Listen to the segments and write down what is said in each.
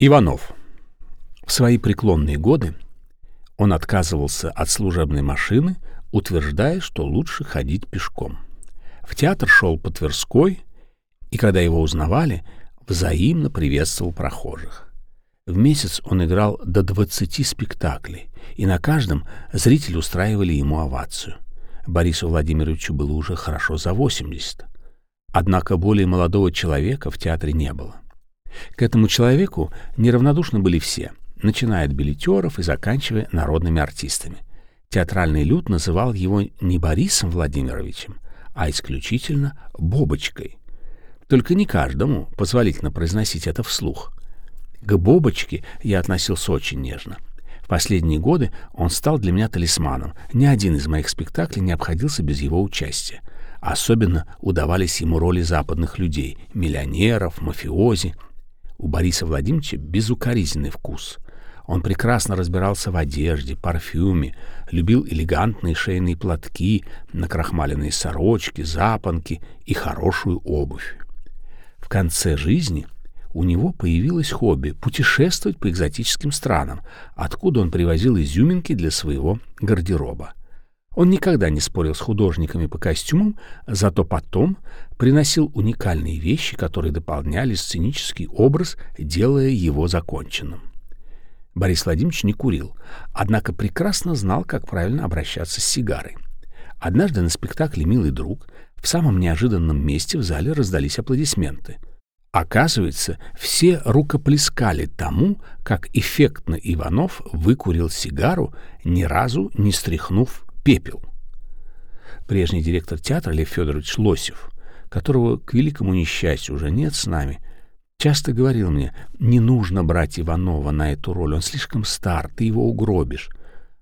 Иванов. В свои преклонные годы он отказывался от служебной машины, утверждая, что лучше ходить пешком. В театр шел по Тверской, и когда его узнавали, взаимно приветствовал прохожих. В месяц он играл до 20 спектаклей, и на каждом зрители устраивали ему овацию. Борису Владимировичу было уже хорошо за 80. Однако более молодого человека в театре не было. К этому человеку неравнодушны были все, начиная от билетеров и заканчивая народными артистами. Театральный люд называл его не Борисом Владимировичем, а исключительно Бобочкой. Только не каждому позволительно произносить это вслух. К Бобочке я относился очень нежно. В последние годы он стал для меня талисманом. Ни один из моих спектаклей не обходился без его участия. Особенно удавались ему роли западных людей — миллионеров, мафиози — у Бориса Владимировича безукоризненный вкус. Он прекрасно разбирался в одежде, парфюме, любил элегантные шейные платки, накрахмаленные сорочки, запонки и хорошую обувь. В конце жизни у него появилось хобби — путешествовать по экзотическим странам, откуда он привозил изюминки для своего гардероба. Он никогда не спорил с художниками по костюмам, зато потом приносил уникальные вещи, которые дополняли сценический образ, делая его законченным. Борис Владимирович не курил, однако прекрасно знал, как правильно обращаться с сигарой. Однажды на спектакле «Милый друг» в самом неожиданном месте в зале раздались аплодисменты. Оказывается, все рукоплескали тому, как эффектно Иванов выкурил сигару, ни разу не стряхнув пепел. Прежний директор театра Лев Федорович Лосев, которого, к великому несчастью, уже нет с нами, часто говорил мне, не нужно брать Иванова на эту роль, он слишком стар, ты его угробишь.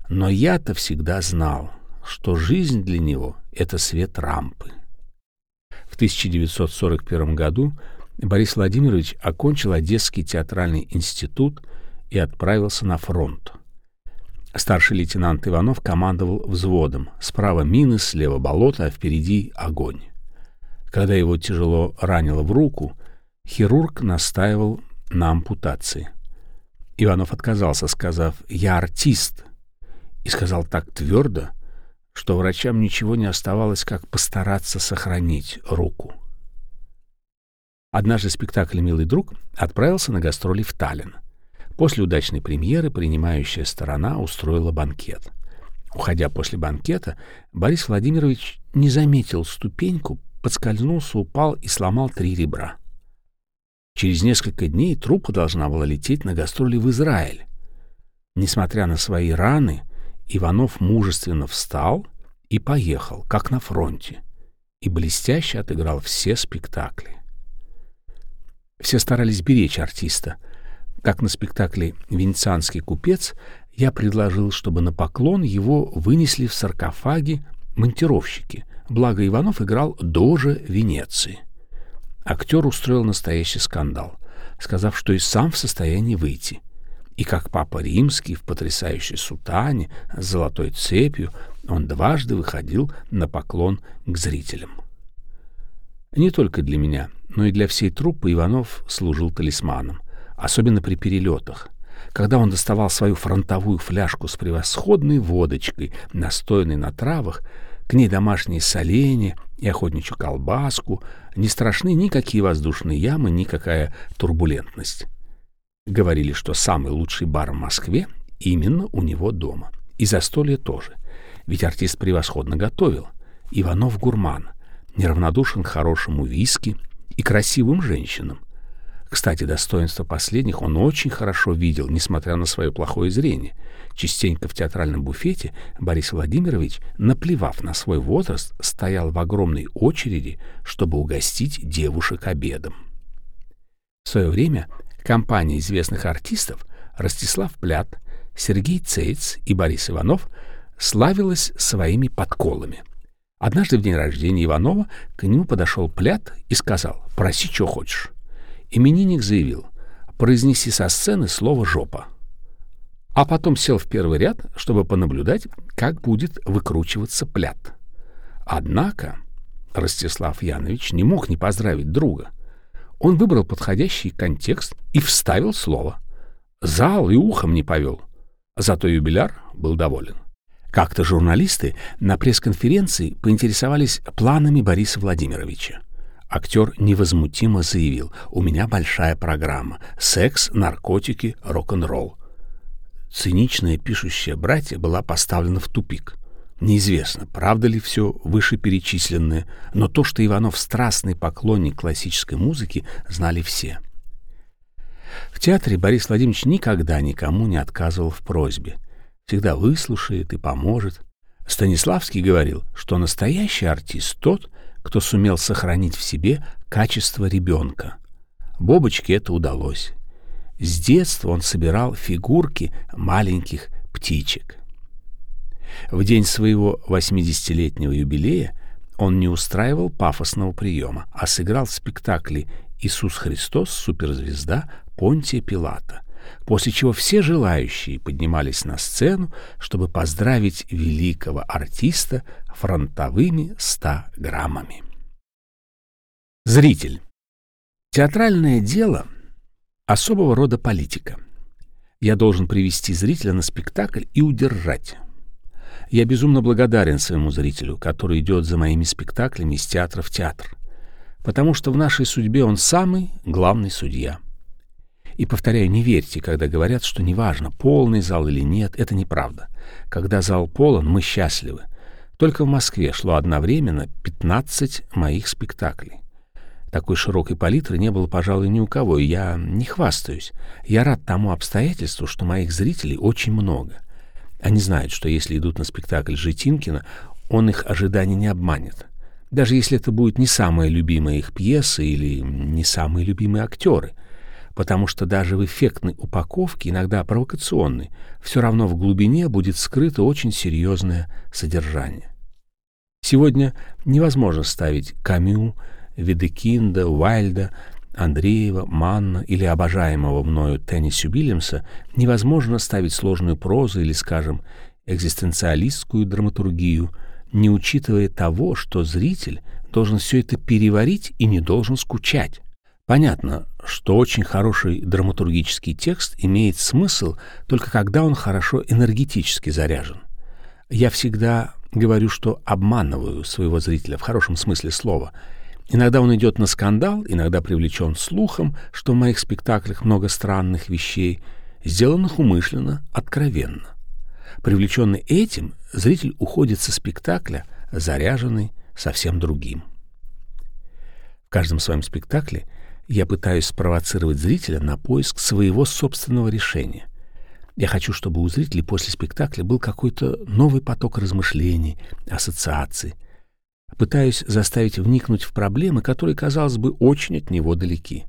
Но я-то всегда знал, что жизнь для него — это свет рампы. В 1941 году Борис Владимирович окончил Одесский театральный институт и отправился на фронт. Старший лейтенант Иванов командовал взводом. Справа мины, слева болото, а впереди огонь. Когда его тяжело ранило в руку, хирург настаивал на ампутации. Иванов отказался, сказав «Я артист», и сказал так твердо, что врачам ничего не оставалось, как постараться сохранить руку. Однажды спектакль «Милый друг» отправился на гастроли в Таллин — После удачной премьеры принимающая сторона устроила банкет. Уходя после банкета, Борис Владимирович не заметил ступеньку, подскользнулся, упал и сломал три ребра. Через несколько дней труппа должна была лететь на гастроли в Израиль. Несмотря на свои раны, Иванов мужественно встал и поехал, как на фронте, и блестяще отыграл все спектакли. Все старались беречь артиста — как на спектакле «Венецианский купец», я предложил, чтобы на поклон его вынесли в саркофаге монтировщики, благо Иванов играл дожа Венеции. Актер устроил настоящий скандал, сказав, что и сам в состоянии выйти. И как папа римский в потрясающей сутане с золотой цепью он дважды выходил на поклон к зрителям. Не только для меня, но и для всей труппы Иванов служил талисманом особенно при перелетах. Когда он доставал свою фронтовую фляжку с превосходной водочкой, настойной на травах, к ней домашние соленья и охотничью колбаску, не страшны никакие воздушные ямы, никакая турбулентность. Говорили, что самый лучший бар в Москве именно у него дома. И застолье тоже. Ведь артист превосходно готовил. Иванов гурман, неравнодушен к хорошему виски и красивым женщинам. Кстати, достоинство последних он очень хорошо видел, несмотря на свое плохое зрение. Частенько в театральном буфете Борис Владимирович, наплевав на свой возраст, стоял в огромной очереди, чтобы угостить девушек обедом. В свое время компания известных артистов Ростислав Плят, Сергей Цейц и Борис Иванов славилась своими подколами. Однажды в день рождения Иванова к нему подошел Плят и сказал «Проси, что хочешь». Именинник заявил «Произнеси со сцены слово «жопа». А потом сел в первый ряд, чтобы понаблюдать, как будет выкручиваться пляд. Однако Ростислав Янович не мог не поздравить друга. Он выбрал подходящий контекст и вставил слово — зал и ухом не повел. Зато юбиляр был доволен. Как-то журналисты на пресс-конференции поинтересовались планами Бориса Владимировича. Актер невозмутимо заявил, у меня большая программа — секс, наркотики, рок-н-ролл. Циничная пишущая братья была поставлена в тупик. Неизвестно, правда ли все вышеперечисленное, но то, что Иванов страстный поклонник классической музыки, знали все. В театре Борис Владимирович никогда никому не отказывал в просьбе всегда выслушает и поможет. Станиславский говорил, что настоящий артист тот, кто сумел сохранить в себе качество ребенка. Бобочке это удалось. С детства он собирал фигурки маленьких птичек. В день своего 80-летнего юбилея он не устраивал пафосного приема, а сыграл в спектакле «Иисус Христос. Суперзвезда» Понтия Пилата, после чего все желающие поднимались на сцену, чтобы поздравить великого артиста фронтовыми 100 граммами. Зритель. Театральное дело — особого рода политика. Я должен привести зрителя на спектакль и удержать. Я безумно благодарен своему зрителю, который идет за моими спектаклями из театра в театр, потому что в нашей судьбе он самый главный судья — и, повторяю, не верьте, когда говорят, что неважно, полный зал или нет, это неправда. Когда зал полон, мы счастливы. Только в Москве шло одновременно 15 моих спектаклей. Такой широкой палитры не было, пожалуй, ни у кого, и я не хвастаюсь. Я рад тому обстоятельству, что моих зрителей очень много. Они знают, что если идут на спектакль Житинкина, он их ожиданий не обманет. Даже если это будет не самая любимая их пьеса или не самые любимые актеры — потому что даже в эффектной упаковке, иногда провокационной, все равно в глубине будет скрыто очень серьезное содержание. Сегодня невозможно ставить Камю, Ведекинда, Уайльда, Андреева, Манна или обожаемого мною Тенниси Уильямса, невозможно ставить сложную прозу или, скажем, экзистенциалистскую драматургию, не учитывая того, что зритель должен все это переварить и не должен скучать. Понятно, что очень хороший драматургический текст имеет смысл только когда он хорошо энергетически заряжен. Я всегда говорю, что обманываю своего зрителя в хорошем смысле слова. Иногда он идет на скандал, иногда привлечен слухом, что в моих спектаклях много странных вещей, сделанных умышленно, откровенно. Привлеченный этим, зритель уходит со спектакля, заряженный совсем другим. В каждом своем спектакле я пытаюсь спровоцировать зрителя на поиск своего собственного решения. Я хочу, чтобы у зрителей после спектакля был какой-то новый поток размышлений, ассоциаций. Пытаюсь заставить вникнуть в проблемы, которые, казалось бы, очень от него далеки.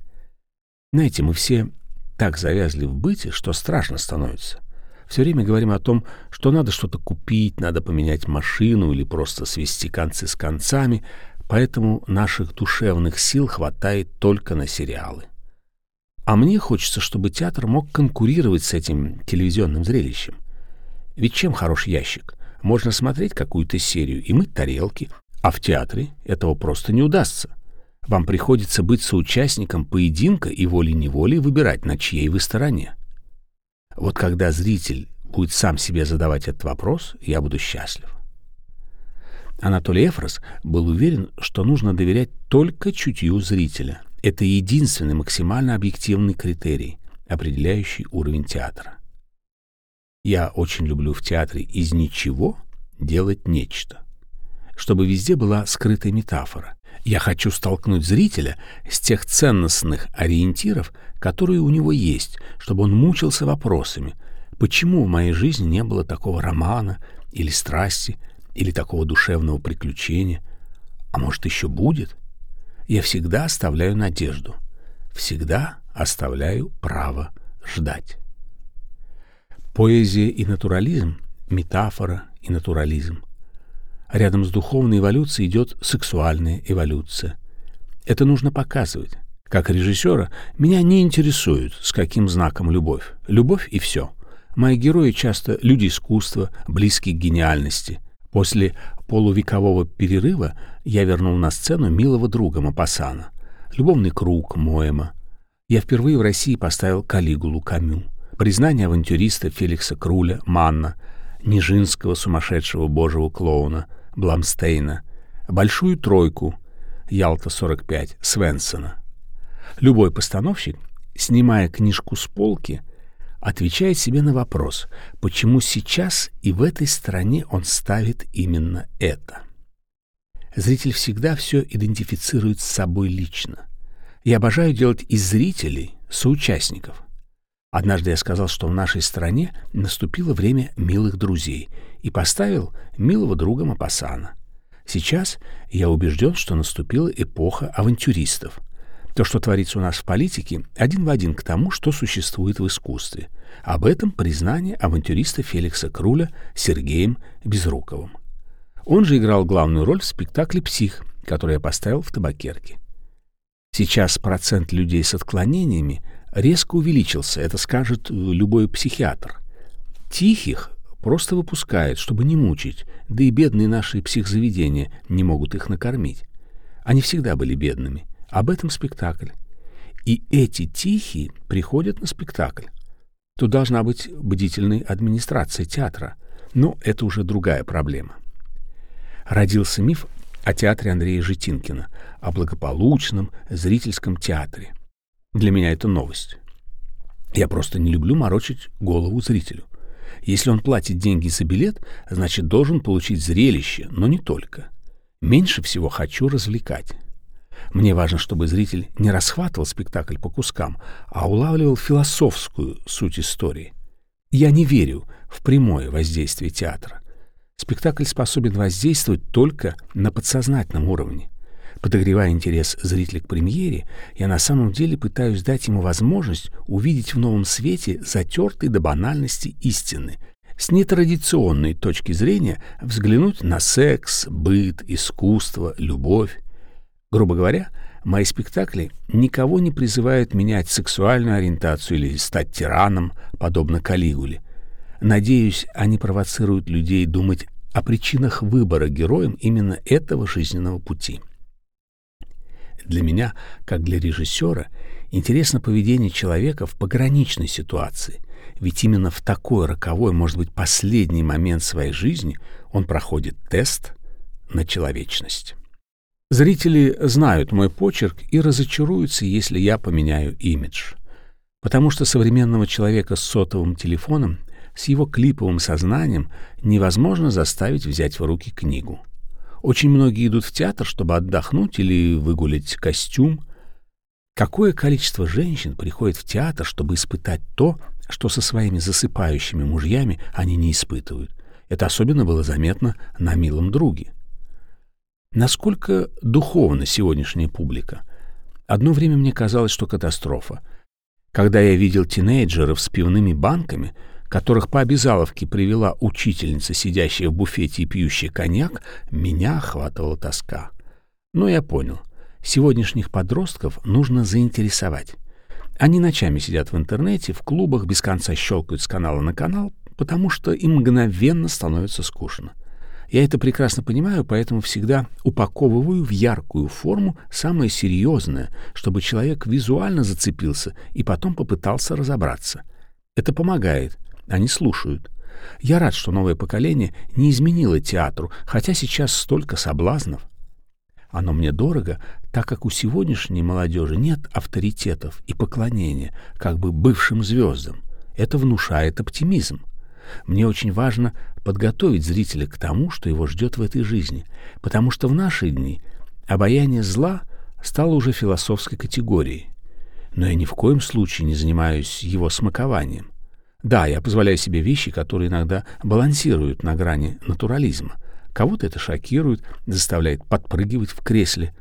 Знаете, мы все так завязли в быте, что страшно становится. Все время говорим о том, что надо что-то купить, надо поменять машину или просто свести концы с концами, поэтому наших душевных сил хватает только на сериалы. А мне хочется, чтобы театр мог конкурировать с этим телевизионным зрелищем. Ведь чем хорош ящик? Можно смотреть какую-то серию и мыть тарелки, а в театре этого просто не удастся. Вам приходится быть соучастником поединка и волей-неволей выбирать, на чьей вы стороне. Вот когда зритель будет сам себе задавать этот вопрос, я буду счастлив. Анатолий Эфрос был уверен, что нужно доверять только чутью зрителя. Это единственный максимально объективный критерий, определяющий уровень театра. Я очень люблю в театре из ничего делать нечто. Чтобы везде была скрытая метафора. Я хочу столкнуть зрителя с тех ценностных ориентиров, которые у него есть, чтобы он мучился вопросами, почему в моей жизни не было такого романа или страсти, или такого душевного приключения. А может, еще будет? Я всегда оставляю надежду. Всегда оставляю право ждать. Поэзия и натурализм — метафора и натурализм. рядом с духовной эволюцией идет сексуальная эволюция. Это нужно показывать. Как режиссера меня не интересует, с каким знаком любовь. Любовь и все. Мои герои часто люди искусства, близкие к гениальности. После полувекового перерыва я вернул на сцену милого друга Мапасана, любовный круг Моэма. Я впервые в России поставил Калигулу Камю. признание авантюриста Феликса Круля, Манна, Нижинского сумасшедшего божьего клоуна, Бламстейна, «Большую тройку», Ялта-45, Свенсона. Любой постановщик, снимая книжку с полки, отвечает себе на вопрос, почему сейчас и в этой стране он ставит именно это. Зритель всегда все идентифицирует с собой лично. Я обожаю делать из зрителей соучастников. Однажды я сказал, что в нашей стране наступило время милых друзей и поставил милого друга Мапасана. Сейчас я убежден, что наступила эпоха авантюристов. То, что творится у нас в политике, один в один к тому, что существует в искусстве. Об этом признание авантюриста Феликса Круля Сергеем Безруковым. Он же играл главную роль в спектакле «Псих», который я поставил в табакерке. Сейчас процент людей с отклонениями резко увеличился, это скажет любой психиатр. Тихих просто выпускают, чтобы не мучить, да и бедные наши психзаведения не могут их накормить. Они всегда были бедными. Об этом спектакль. И эти тихие приходят на спектакль. Тут должна быть бдительная администрация театра. Но это уже другая проблема. Родился миф о театре Андрея Житинкина, о благополучном зрительском театре. Для меня это новость. Я просто не люблю морочить голову зрителю. Если он платит деньги за билет, значит, должен получить зрелище, но не только. Меньше всего хочу развлекать. Мне важно, чтобы зритель не расхватывал спектакль по кускам, а улавливал философскую суть истории. Я не верю в прямое воздействие театра. Спектакль способен воздействовать только на подсознательном уровне. Подогревая интерес зрителя к премьере, я на самом деле пытаюсь дать ему возможность увидеть в новом свете затертые до банальности истины, с нетрадиционной точки зрения взглянуть на секс, быт, искусство, любовь. Грубо говоря, мои спектакли никого не призывают менять сексуальную ориентацию или стать тираном, подобно Калигуле. Надеюсь, они провоцируют людей думать о причинах выбора героем именно этого жизненного пути. Для меня, как для режиссера, интересно поведение человека в пограничной ситуации, ведь именно в такой роковой, может быть, последний момент своей жизни он проходит тест на человечность. Зрители знают мой почерк и разочаруются, если я поменяю имидж. Потому что современного человека с сотовым телефоном, с его клиповым сознанием невозможно заставить взять в руки книгу. Очень многие идут в театр, чтобы отдохнуть или выгулять костюм. Какое количество женщин приходит в театр, чтобы испытать то, что со своими засыпающими мужьями они не испытывают? Это особенно было заметно на «Милом друге». Насколько духовна сегодняшняя публика? Одно время мне казалось, что катастрофа. Когда я видел тинейджеров с пивными банками — которых по обязаловке привела учительница, сидящая в буфете и пьющая коньяк, меня охватывала тоска. Но я понял, сегодняшних подростков нужно заинтересовать. Они ночами сидят в интернете, в клубах, без конца щелкают с канала на канал, потому что им мгновенно становится скучно. Я это прекрасно понимаю, поэтому всегда упаковываю в яркую форму самое серьезное, чтобы человек визуально зацепился и потом попытался разобраться. Это помогает, они слушают. Я рад, что новое поколение не изменило театру, хотя сейчас столько соблазнов. Оно мне дорого, так как у сегодняшней молодежи нет авторитетов и поклонения, как бы бывшим звездам. Это внушает оптимизм. Мне очень важно подготовить зрителя к тому, что его ждет в этой жизни, потому что в наши дни обаяние зла стало уже философской категорией. Но я ни в коем случае не занимаюсь его смакованием. Да, я позволяю себе вещи, которые иногда балансируют на грани натурализма. Кого-то это шокирует, заставляет подпрыгивать в кресле.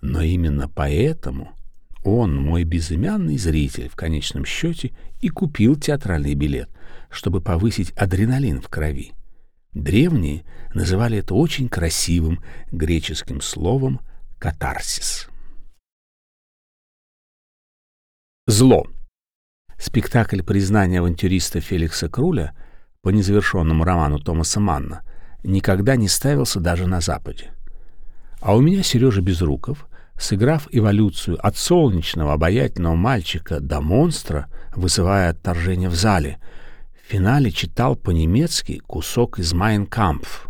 Но именно поэтому он, мой безымянный зритель, в конечном счете и купил театральный билет, чтобы повысить адреналин в крови. Древние называли это очень красивым греческим словом «катарсис». Зло — Спектакль признания авантюриста Феликса Круля по незавершенному роману Томаса Манна никогда не ставился даже на Западе. А у меня Сережа Безруков сыграв эволюцию от солнечного обаятельного мальчика до монстра, вызывая отторжение в зале, в финале читал по-немецки кусок из «Майн Кампф».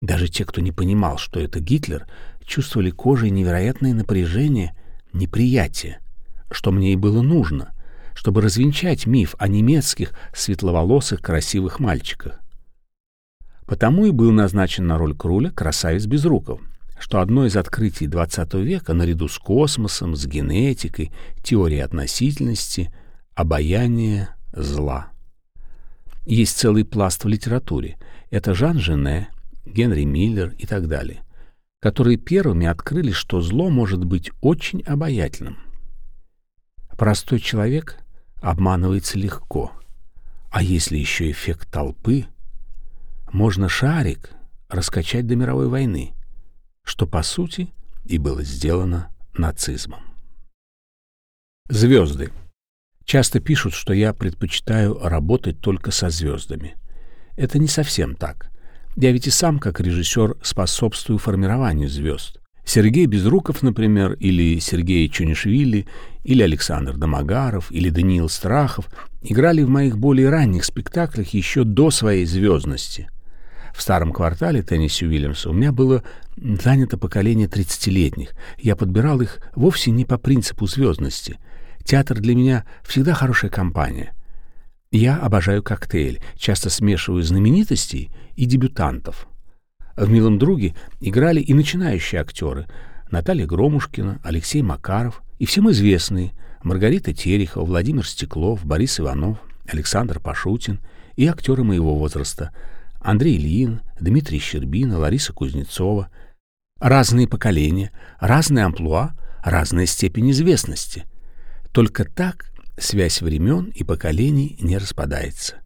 Даже те, кто не понимал, что это Гитлер, чувствовали кожей невероятное напряжение, неприятие, что мне и было нужно, чтобы развенчать миф о немецких светловолосых красивых мальчиках. Потому и был назначен на роль Круля красавец Безруков, что одно из открытий XX века наряду с космосом, с генетикой, теорией относительности, обаяние зла. Есть целый пласт в литературе. Это Жан Жене, Генри Миллер и так далее, которые первыми открыли, что зло может быть очень обаятельным. Простой человек обманывается легко, а если еще эффект толпы — можно шарик раскачать до мировой войны, что, по сути, и было сделано нацизмом. Звезды. Часто пишут, что я предпочитаю работать только со звездами. Это не совсем так. Я ведь и сам, как режиссер, способствую формированию звезд. Сергей Безруков, например, или Сергей Чунишвили, или Александр Домогаров, или Даниил Страхов играли в моих более ранних спектаклях еще до своей звездности — в старом квартале Тенниси Уильямса у меня было занято поколение 30-летних. Я подбирал их вовсе не по принципу звездности. Театр для меня всегда хорошая компания. Я обожаю коктейль, часто смешиваю знаменитостей и дебютантов. В «Милом друге» играли и начинающие актеры Наталья Громушкина, Алексей Макаров и всем известные Маргарита Терехова, Владимир Стеклов, Борис Иванов, Александр Пашутин и актеры моего возраста – Андрей Ильин, Дмитрий Щербина, Лариса Кузнецова. Разные поколения, разные амплуа, разная степень известности. Только так связь времен и поколений не распадается.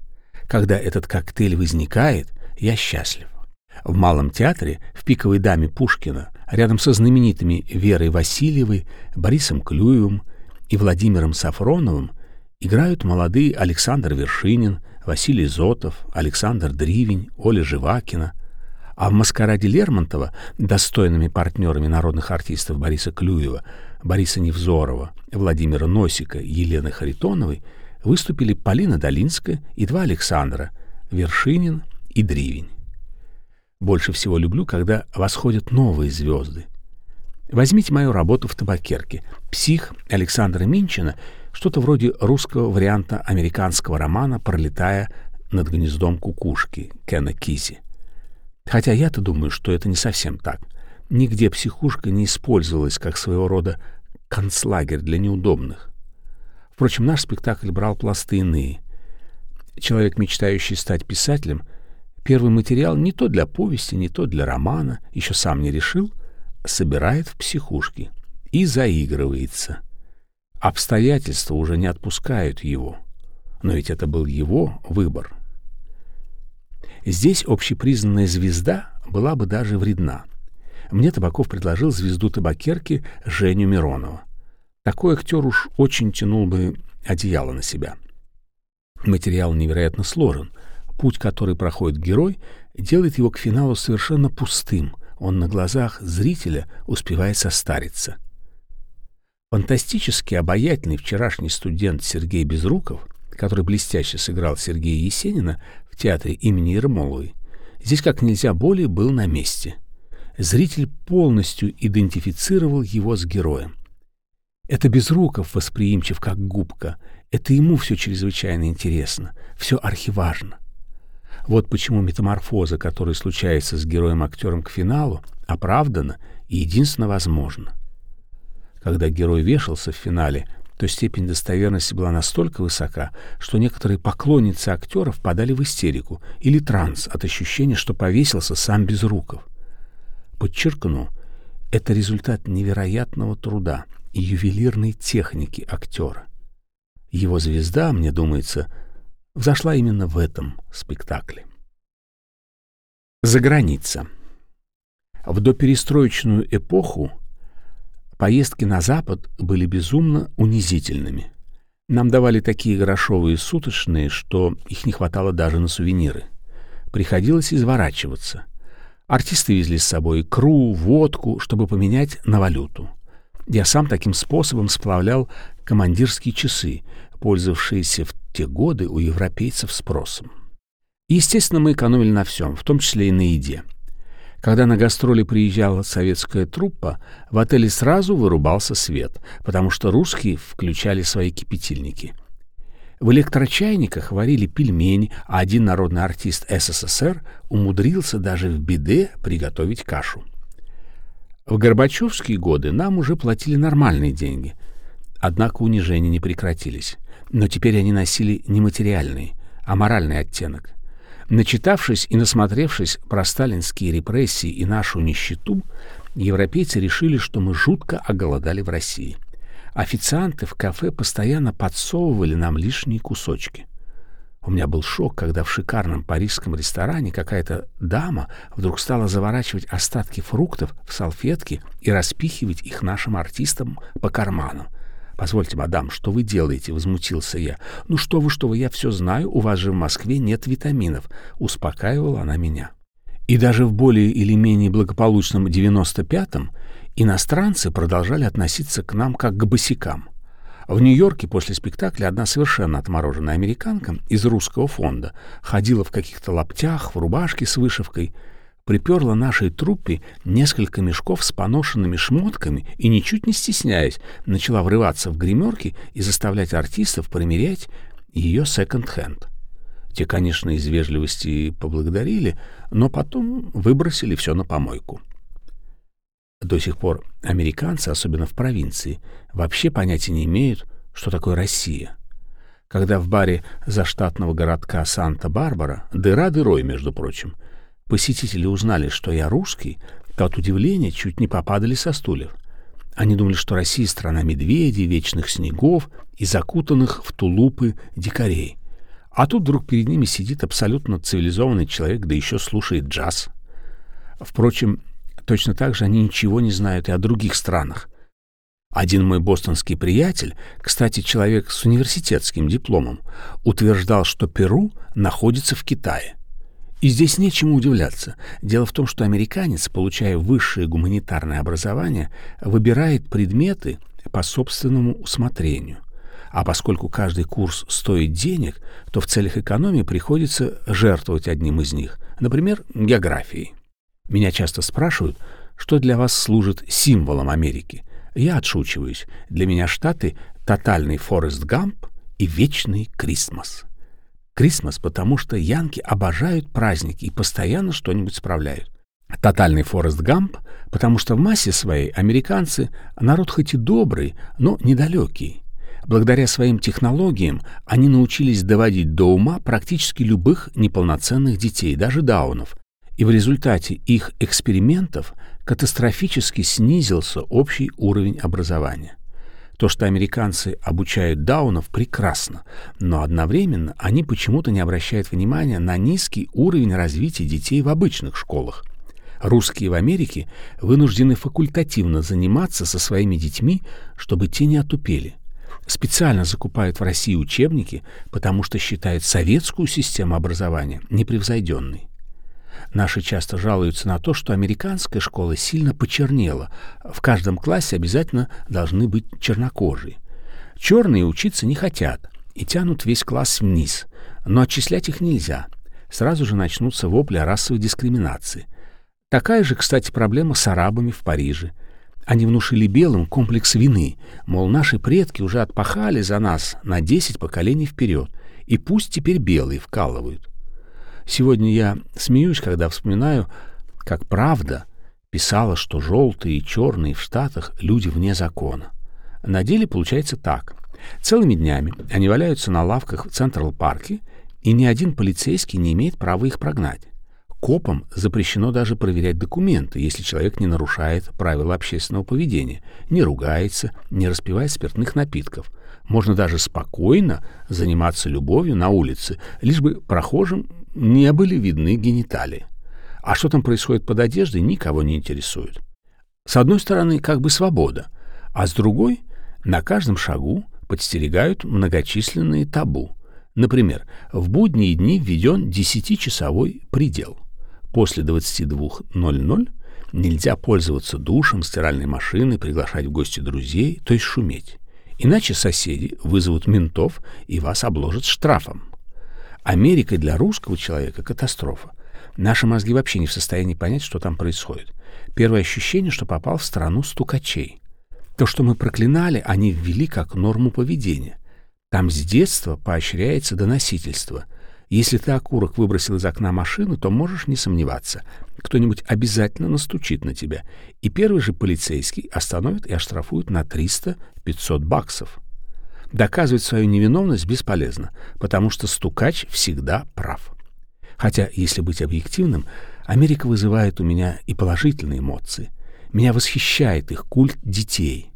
Когда этот коктейль возникает, я счастлив. В Малом театре, в «Пиковой даме» Пушкина, рядом со знаменитыми Верой Васильевой, Борисом Клюевым и Владимиром Сафроновым играют молодые Александр Вершинин, Василий Зотов, Александр Дривень, Оля Живакина. А в «Маскараде Лермонтова» достойными партнерами народных артистов Бориса Клюева, Бориса Невзорова, Владимира Носика Елены Харитоновой выступили Полина Долинская и два Александра — Вершинин и Дривень. Больше всего люблю, когда восходят новые звезды. Возьмите мою работу в табакерке. «Псих» Александра Минчина — что-то вроде русского варианта американского романа «Пролетая над гнездом кукушки» Кена Кизи. Хотя я-то думаю, что это не совсем так. Нигде психушка не использовалась как своего рода концлагерь для неудобных. Впрочем, наш спектакль брал пласты иные. Человек, мечтающий стать писателем, первый материал не то для повести, не то для романа, еще сам не решил, собирает в психушке и заигрывается — Обстоятельства уже не отпускают его. Но ведь это был его выбор. Здесь общепризнанная звезда была бы даже вредна. Мне Табаков предложил звезду табакерки Женю Миронова. Такой актер уж очень тянул бы одеяло на себя. Материал невероятно сложен. Путь, который проходит герой, делает его к финалу совершенно пустым. Он на глазах зрителя успевает состариться. Фантастически обаятельный вчерашний студент Сергей Безруков, который блестяще сыграл Сергея Есенина в театре имени Ермоловой, здесь как нельзя более был на месте. Зритель полностью идентифицировал его с героем. Это Безруков восприимчив как губка, это ему все чрезвычайно интересно, все архиважно. Вот почему метаморфоза, которая случается с героем-актером к финалу, оправдана и единственно возможна. Когда герой вешался в финале, то степень достоверности была настолько высока, что некоторые поклонницы актеров подали в истерику или транс от ощущения, что повесился сам Безруков. Подчеркну, это результат невероятного труда и ювелирной техники актера. Его звезда, мне думается, взошла именно в этом спектакле. За граница. В доперестроечную эпоху Поездки на Запад были безумно унизительными. Нам давали такие грошовые суточные, что их не хватало даже на сувениры. Приходилось изворачиваться. Артисты везли с собой икру, водку, чтобы поменять на валюту. Я сам таким способом сплавлял командирские часы, пользовавшиеся в те годы у европейцев спросом. естественно, мы экономили на всем, в том числе и на еде. Когда на гастроли приезжала советская труппа, в отеле сразу вырубался свет, потому что русские включали свои кипятильники. В электрочайниках варили пельмени, а один народный артист СССР умудрился даже в беде приготовить кашу. В Горбачевские годы нам уже платили нормальные деньги, однако унижения не прекратились. Но теперь они носили не материальный, а моральный оттенок. Начитавшись и насмотревшись про сталинские репрессии и нашу нищету, европейцы решили, что мы жутко оголодали в России. Официанты в кафе постоянно подсовывали нам лишние кусочки. У меня был шок, когда в шикарном парижском ресторане какая-то дама вдруг стала заворачивать остатки фруктов в салфетки и распихивать их нашим артистам по карманам. «Позвольте, мадам, что вы делаете?» — возмутился я. «Ну что вы, что вы, я все знаю, у вас же в Москве нет витаминов», — успокаивала она меня. И даже в более или менее благополучном 95-м иностранцы продолжали относиться к нам как к босикам. В Нью-Йорке после спектакля одна совершенно отмороженная американка из русского фонда ходила в каких-то лаптях, в рубашке с вышивкой, приперла нашей труппе несколько мешков с поношенными шмотками и, ничуть не стесняясь, начала врываться в гримерки и заставлять артистов примерять ее секонд-хенд. Те, конечно, из вежливости поблагодарили, но потом выбросили все на помойку. До сих пор американцы, особенно в провинции, вообще понятия не имеют, что такое Россия. Когда в баре заштатного городка Санта-Барбара, дыра дырой, между прочим, посетители узнали, что я русский, то от удивления чуть не попадали со стульев. Они думали, что Россия — страна медведей, вечных снегов и закутанных в тулупы дикарей. А тут вдруг перед ними сидит абсолютно цивилизованный человек, да еще слушает джаз. Впрочем, Точно так же они ничего не знают и о других странах. Один мой бостонский приятель, кстати, человек с университетским дипломом, утверждал, что Перу находится в Китае. И здесь нечему удивляться. Дело в том, что американец, получая высшее гуманитарное образование, выбирает предметы по собственному усмотрению. А поскольку каждый курс стоит денег, то в целях экономии приходится жертвовать одним из них, например, географией. Меня часто спрашивают, что для вас служит символом Америки. Я отшучиваюсь. Для меня Штаты — тотальный Форест Гамп и вечный Крисмас. Крисмас, потому что янки обожают праздники и постоянно что-нибудь справляют. Тотальный Форест Гамп, потому что в массе своей американцы — народ хоть и добрый, но недалекий. Благодаря своим технологиям они научились доводить до ума практически любых неполноценных детей, даже даунов, и в результате их экспериментов катастрофически снизился общий уровень образования. То, что американцы обучают даунов, прекрасно, но одновременно они почему-то не обращают внимания на низкий уровень развития детей в обычных школах. Русские в Америке вынуждены факультативно заниматься со своими детьми, чтобы те не отупели. Специально закупают в России учебники, потому что считают советскую систему образования непревзойденной. Наши часто жалуются на то, что американская школа сильно почернела. В каждом классе обязательно должны быть чернокожие. Черные учиться не хотят и тянут весь класс вниз, но отчислять их нельзя. Сразу же начнутся вопли о расовой дискриминации. Такая же, кстати, проблема с арабами в Париже. Они внушили белым комплекс вины, мол, наши предки уже отпахали за нас на 10 поколений вперед, и пусть теперь белые вкалывают. Сегодня я смеюсь, когда вспоминаю, как правда писала, что желтые и черные в Штатах люди вне закона. На деле получается так. Целыми днями они валяются на лавках в Централ-парке, и ни один полицейский не имеет права их прогнать. Копам запрещено даже проверять документы, если человек не нарушает правила общественного поведения, не ругается, не распивает спиртных напитков. Можно даже спокойно заниматься любовью на улице, лишь бы прохожим не были видны гениталии. А что там происходит под одеждой, никого не интересует. С одной стороны, как бы свобода, а с другой, на каждом шагу подстерегают многочисленные табу. Например, в будние дни введен десятичасовой предел. после 22.00 нельзя пользоваться душем, стиральной машиной, приглашать в гости друзей, то есть шуметь. Иначе соседи вызовут ментов и вас обложат штрафом. Америка для русского человека — катастрофа. Наши мозги вообще не в состоянии понять, что там происходит. Первое ощущение, что попал в страну стукачей. То, что мы проклинали, они ввели как норму поведения. Там с детства поощряется доносительство. Если ты окурок выбросил из окна машины, то можешь не сомневаться. Кто-нибудь обязательно настучит на тебя. И первый же полицейский остановит и оштрафует на 300-500 баксов. Доказывать свою невиновность бесполезно, потому что стукач всегда прав. Хотя, если быть объективным, Америка вызывает у меня и положительные эмоции. Меня восхищает их культ детей.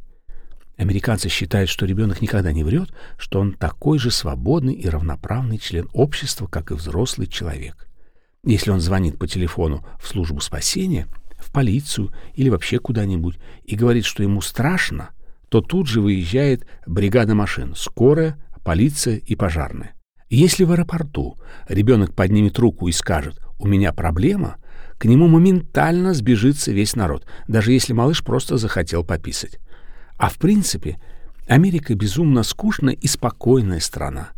Американцы считают, что ребенок никогда не врет, что он такой же свободный и равноправный член общества, как и взрослый человек. Если он звонит по телефону в службу спасения, в полицию или вообще куда-нибудь и говорит, что ему страшно, то тут же выезжает бригада машин, скорая, полиция и пожарная. Если в аэропорту ребенок поднимет руку и скажет «у меня проблема», к нему моментально сбежится весь народ, даже если малыш просто захотел пописать. А в принципе, Америка безумно скучная и спокойная страна.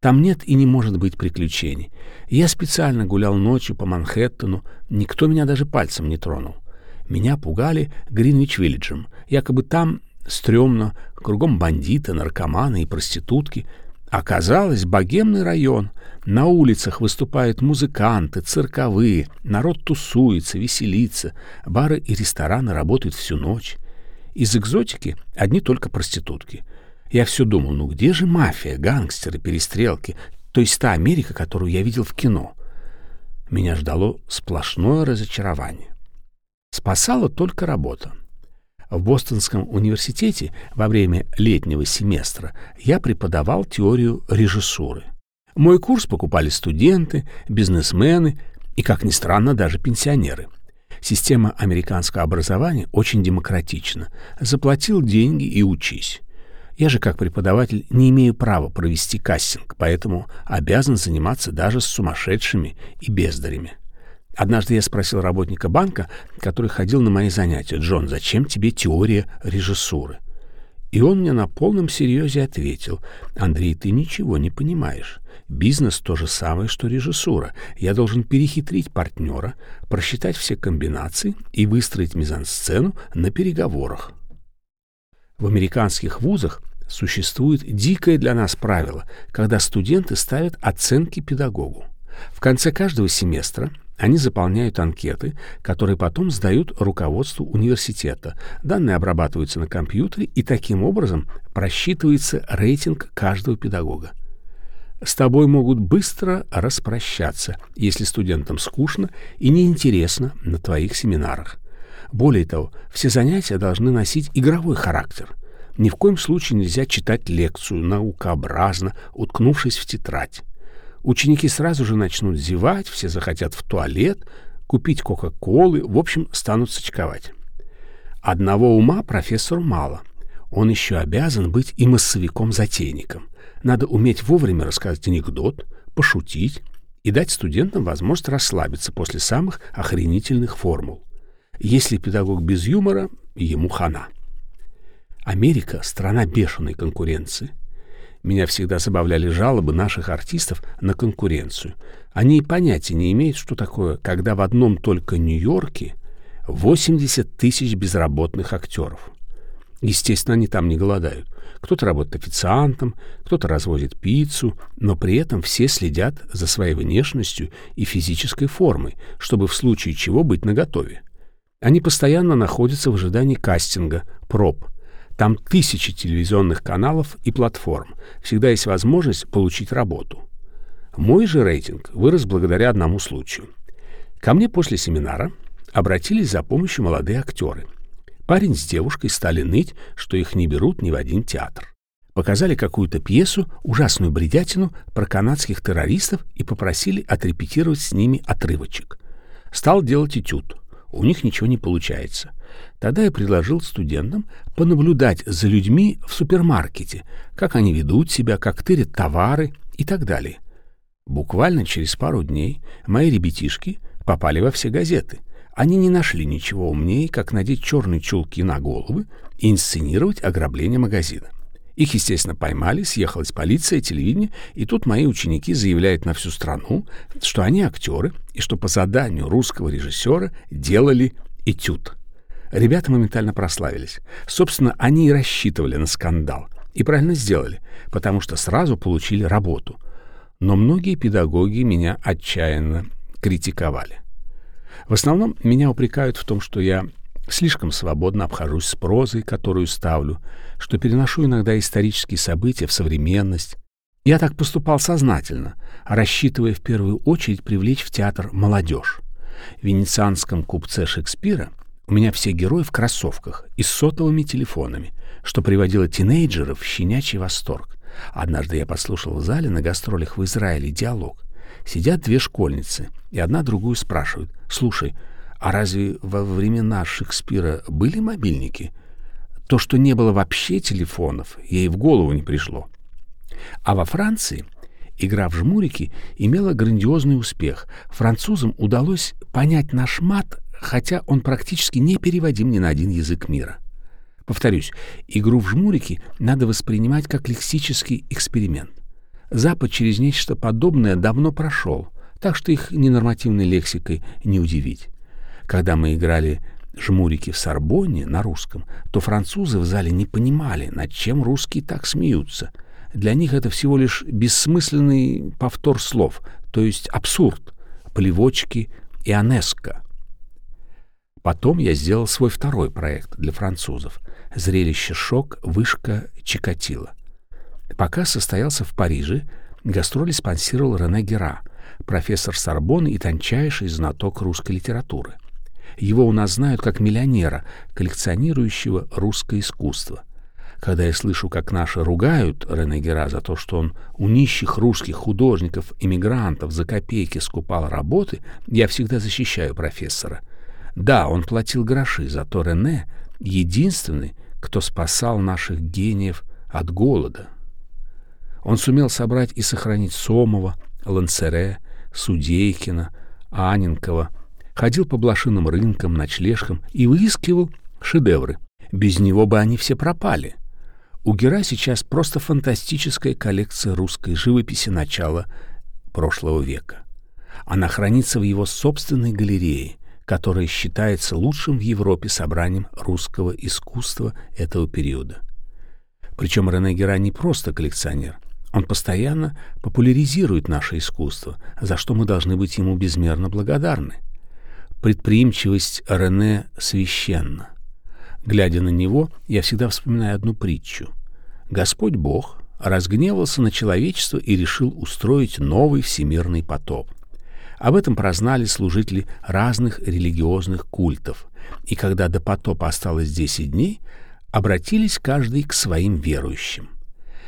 Там нет и не может быть приключений. Я специально гулял ночью по Манхэттену, никто меня даже пальцем не тронул. Меня пугали Гринвич-Виллиджем. Якобы там стрёмно, кругом бандиты, наркоманы и проститутки. Оказалось, богемный район. На улицах выступают музыканты, цирковые, народ тусуется, веселится, бары и рестораны работают всю ночь. Из экзотики одни только проститутки. Я все думал, ну где же мафия, гангстеры, перестрелки, то есть та Америка, которую я видел в кино? Меня ждало сплошное разочарование. Спасала только работа. В Бостонском университете во время летнего семестра я преподавал теорию режиссуры. Мой курс покупали студенты, бизнесмены и, как ни странно, даже пенсионеры — Система американского образования очень демократична. Заплатил деньги и учись. Я же, как преподаватель, не имею права провести кастинг, поэтому обязан заниматься даже с сумасшедшими и бездарями. Однажды я спросил работника банка, который ходил на мои занятия, «Джон, зачем тебе теория режиссуры?» И он мне на полном серьезе ответил, «Андрей, ты ничего не понимаешь. Бизнес — то же самое, что режиссура. Я должен перехитрить партнера, просчитать все комбинации и выстроить мизансцену на переговорах». В американских вузах существует дикое для нас правило, когда студенты ставят оценки педагогу. В конце каждого семестра они заполняют анкеты, которые потом сдают руководству университета. Данные обрабатываются на компьютере, и таким образом просчитывается рейтинг каждого педагога. С тобой могут быстро распрощаться, если студентам скучно и неинтересно на твоих семинарах. Более того, все занятия должны носить игровой характер. Ни в коем случае нельзя читать лекцию наукообразно, уткнувшись в тетрадь. Ученики сразу же начнут зевать, все захотят в туалет, купить кока-колы, в общем, станут сочковать. Одного ума профессору мало. Он еще обязан быть и массовиком-затейником. Надо уметь вовремя рассказать анекдот, пошутить и дать студентам возможность расслабиться после самых охренительных формул. Если педагог без юмора, ему хана. Америка — страна бешеной конкуренции. Меня всегда забавляли жалобы наших артистов на конкуренцию. Они и понятия не имеют, что такое, когда в одном только Нью-Йорке 80 тысяч безработных актеров. Естественно, они там не голодают. Кто-то работает официантом, кто-то развозит пиццу, но при этом все следят за своей внешностью и физической формой, чтобы в случае чего быть наготове. Они постоянно находятся в ожидании кастинга, проб – там тысячи телевизионных каналов и платформ. Всегда есть возможность получить работу. Мой же рейтинг вырос благодаря одному случаю. Ко мне после семинара обратились за помощью молодые актеры. Парень с девушкой стали ныть, что их не берут ни в один театр. Показали какую-то пьесу, ужасную бредятину про канадских террористов и попросили отрепетировать с ними отрывочек. Стал делать этюд. У них ничего не получается. Тогда я предложил студентам понаблюдать за людьми в супермаркете, как они ведут себя, как тырят товары и так далее. Буквально через пару дней мои ребятишки попали во все газеты. Они не нашли ничего умнее, как надеть черные чулки на головы и инсценировать ограбление магазина. Их, естественно, поймали, съехалась полиция, телевидение, и тут мои ученики заявляют на всю страну, что они актеры, и что по заданию русского режиссера делали этюд. Ребята моментально прославились. Собственно, они и рассчитывали на скандал. И правильно сделали, потому что сразу получили работу. Но многие педагоги меня отчаянно критиковали. В основном меня упрекают в том, что я слишком свободно обхожусь с прозой, которую ставлю, что переношу иногда исторические события в современность. Я так поступал сознательно, рассчитывая в первую очередь привлечь в театр молодежь. В венецианском купце Шекспира у меня все герои в кроссовках и с сотовыми телефонами, что приводило тинейджеров в щенячий восторг. Однажды я послушал в зале на гастролях в Израиле диалог. Сидят две школьницы, и одна другую спрашивает, «Слушай, а разве во времена Шекспира были мобильники? То, что не было вообще телефонов, ей в голову не пришло. А во Франции игра в жмурики имела грандиозный успех. Французам удалось понять наш мат, хотя он практически не переводим ни на один язык мира. Повторюсь, игру в жмурики надо воспринимать как лексический эксперимент. Запад через нечто подобное давно прошел, так что их ненормативной лексикой не удивить. Когда мы играли жмурики в Сорбонне на русском, то французы в зале не понимали, над чем русские так смеются. Для них это всего лишь бессмысленный повтор слов, то есть абсурд, плевочки и анеска. Потом я сделал свой второй проект для французов — зрелище «Шок. Вышка Чикатило». Пока состоялся в Париже, гастроли спонсировал Рене Гера, профессор Сорбонны и тончайший знаток русской литературы — его у нас знают как миллионера, коллекционирующего русское искусство. Когда я слышу, как наши ругают Рене Гера за то, что он у нищих русских художников-иммигрантов за копейки скупал работы, я всегда защищаю профессора. Да, он платил гроши, зато Рене — единственный, кто спасал наших гениев от голода. Он сумел собрать и сохранить Сомова, Лансере, Судейкина, Аненкова, ходил по блошиным рынкам, ночлежкам и выискивал шедевры. Без него бы они все пропали. У Гера сейчас просто фантастическая коллекция русской живописи начала прошлого века. Она хранится в его собственной галерее, которая считается лучшим в Европе собранием русского искусства этого периода. Причем Рене Гера не просто коллекционер. Он постоянно популяризирует наше искусство, за что мы должны быть ему безмерно благодарны. Предприимчивость Рене священна. Глядя на него, я всегда вспоминаю одну притчу. Господь Бог разгневался на человечество и решил устроить новый всемирный потоп. Об этом прознали служители разных религиозных культов, и когда до потопа осталось 10 дней, обратились каждый к своим верующим.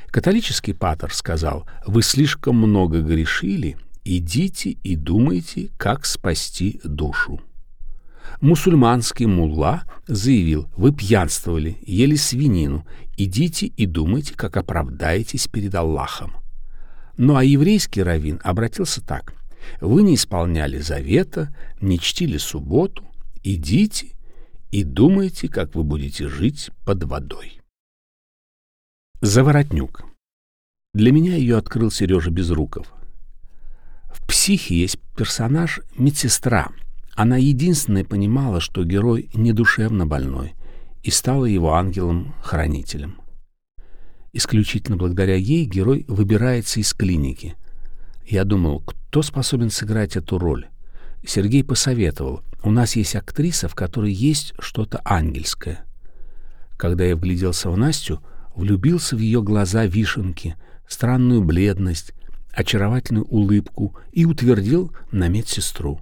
Католический патер сказал, «Вы слишком много грешили идите и думайте, как спасти душу. Мусульманский мулла заявил, вы пьянствовали, ели свинину, идите и думайте, как оправдаетесь перед Аллахом. Ну а еврейский раввин обратился так, вы не исполняли завета, не чтили субботу, идите и думайте, как вы будете жить под водой. Заворотнюк. Для меня ее открыл Сережа Безруков — в «Психе» есть персонаж медсестра. Она единственная понимала, что герой не душевно больной, и стала его ангелом-хранителем. Исключительно благодаря ей герой выбирается из клиники. Я думал, кто способен сыграть эту роль? Сергей посоветовал. У нас есть актриса, в которой есть что-то ангельское. Когда я вгляделся в Настю, влюбился в ее глаза вишенки, странную бледность, очаровательную улыбку и утвердил на медсестру.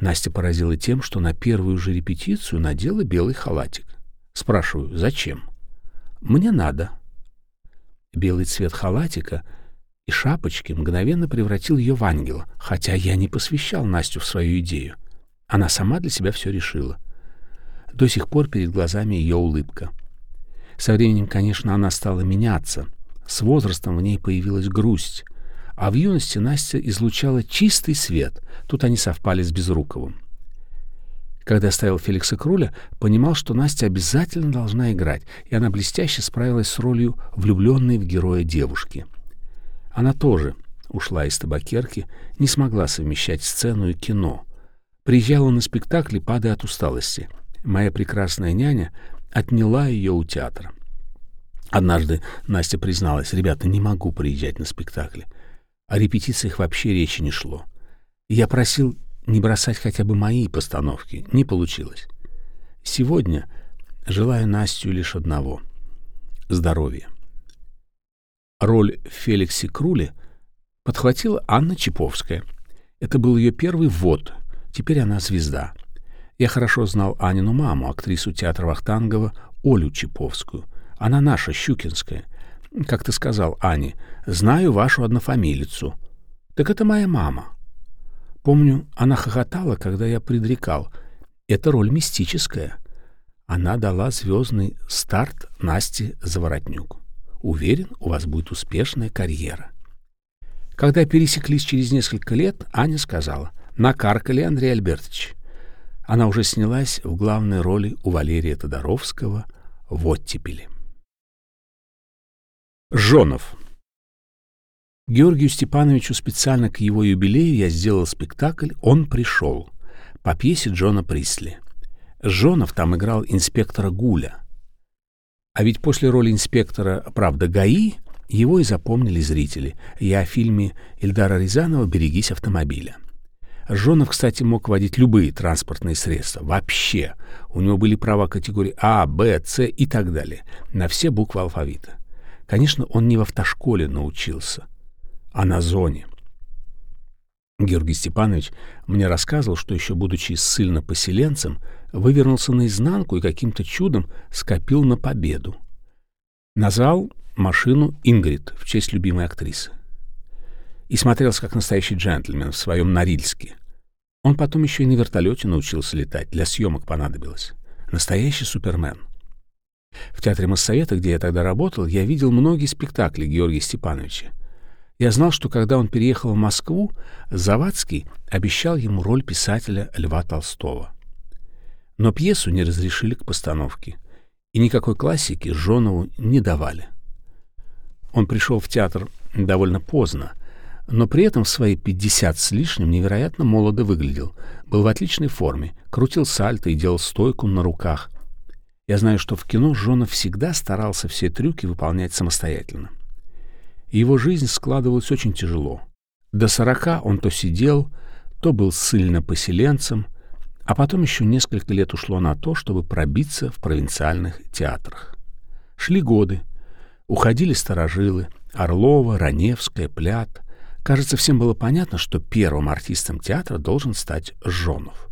Настя поразила тем, что на первую же репетицию надела белый халатик. Спрашиваю, зачем? Мне надо. Белый цвет халатика и шапочки мгновенно превратил ее в ангела, хотя я не посвящал Настю в свою идею. Она сама для себя все решила. До сих пор перед глазами ее улыбка. Со временем, конечно, она стала меняться. С возрастом в ней появилась грусть, а в юности Настя излучала чистый свет. Тут они совпали с Безруковым. Когда ставил Феликса Круля, понимал, что Настя обязательно должна играть, и она блестяще справилась с ролью влюбленной в героя девушки. Она тоже ушла из табакерки, не смогла совмещать сцену и кино. Приезжала на спектакли, падая от усталости. Моя прекрасная няня отняла ее у театра. Однажды Настя призналась, ребята, не могу приезжать на спектакли. О репетициях вообще речи не шло. Я просил не бросать хотя бы мои постановки. Не получилось. Сегодня желаю Настю лишь одного — здоровья. Роль в Феликсе Круле подхватила Анна Чаповская. Это был ее первый ввод. Теперь она звезда. Я хорошо знал Анину маму, актрису театра Вахтангова Олю Чаповскую. Она наша, щукинская. Как ты сказал, Ане, знаю вашу однофамилицу. Так это моя мама. Помню, она хохотала, когда я предрекал. Это роль мистическая. Она дала звездный старт Насте Заворотнюк. Уверен, у вас будет успешная карьера. Когда пересеклись через несколько лет, Аня сказала, накаркали Андрей Альбертович. Она уже снялась в главной роли у Валерия Тодоровского в «Оттепели». Жонов. Георгию Степановичу специально к его юбилею я сделал спектакль «Он пришел» по пьесе Джона Присли. Жонов там играл инспектора Гуля. А ведь после роли инспектора, правда, ГАИ, его и запомнили зрители. Я о фильме Ильдара Рязанова «Берегись автомобиля». Жонов, кстати, мог водить любые транспортные средства. Вообще. У него были права категории А, Б, С и так далее. На все буквы алфавита. Конечно, он не в автошколе научился, а на зоне. Георгий Степанович мне рассказывал, что еще будучи ссыльно-поселенцем, вывернулся наизнанку и каким-то чудом скопил на победу. Назвал машину «Ингрид» в честь любимой актрисы. И смотрелся как настоящий джентльмен в своем Норильске. Он потом еще и на вертолете научился летать, для съемок понадобилось. Настоящий супермен — в Театре Моссовета, где я тогда работал, я видел многие спектакли Георгия Степановича. Я знал, что когда он переехал в Москву, Завадский обещал ему роль писателя Льва Толстого. Но пьесу не разрешили к постановке, и никакой классики Жонову не давали. Он пришел в театр довольно поздно, но при этом в свои 50 с лишним невероятно молодо выглядел, был в отличной форме, крутил сальто и делал стойку на руках, я знаю, что в кино Жонов всегда старался все трюки выполнять самостоятельно. Его жизнь складывалась очень тяжело. До сорока он то сидел, то был ссыльно-поселенцем, а потом еще несколько лет ушло на то, чтобы пробиться в провинциальных театрах. Шли годы. Уходили старожилы — Орлова, Раневская, Плят. Кажется, всем было понятно, что первым артистом театра должен стать Жонов.